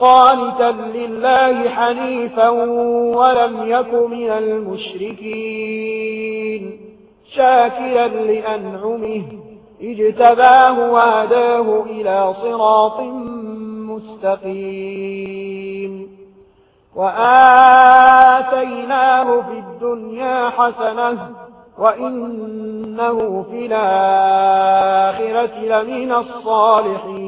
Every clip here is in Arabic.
قانتا لله حنيفا ولم يك من المشركين. شاكرا لأنعمه اجتباه واداه إلى صراط مستقيم. وآتيناه في الدنيا حسنة وإنه في الآخرة لمن الصالحين.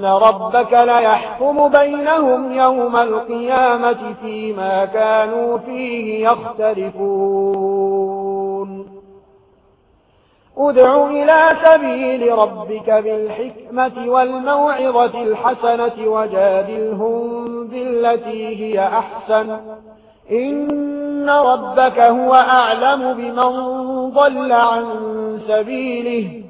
إن ربك ليحكم بينهم يوم القيامة فيما كانوا فيه يختلفون أدع إلى سبيل ربك بالحكمة والموعظة الحسنة وجادلهم بالتي هي أحسن إن ربك هو أعلم بمن ضل عن سبيله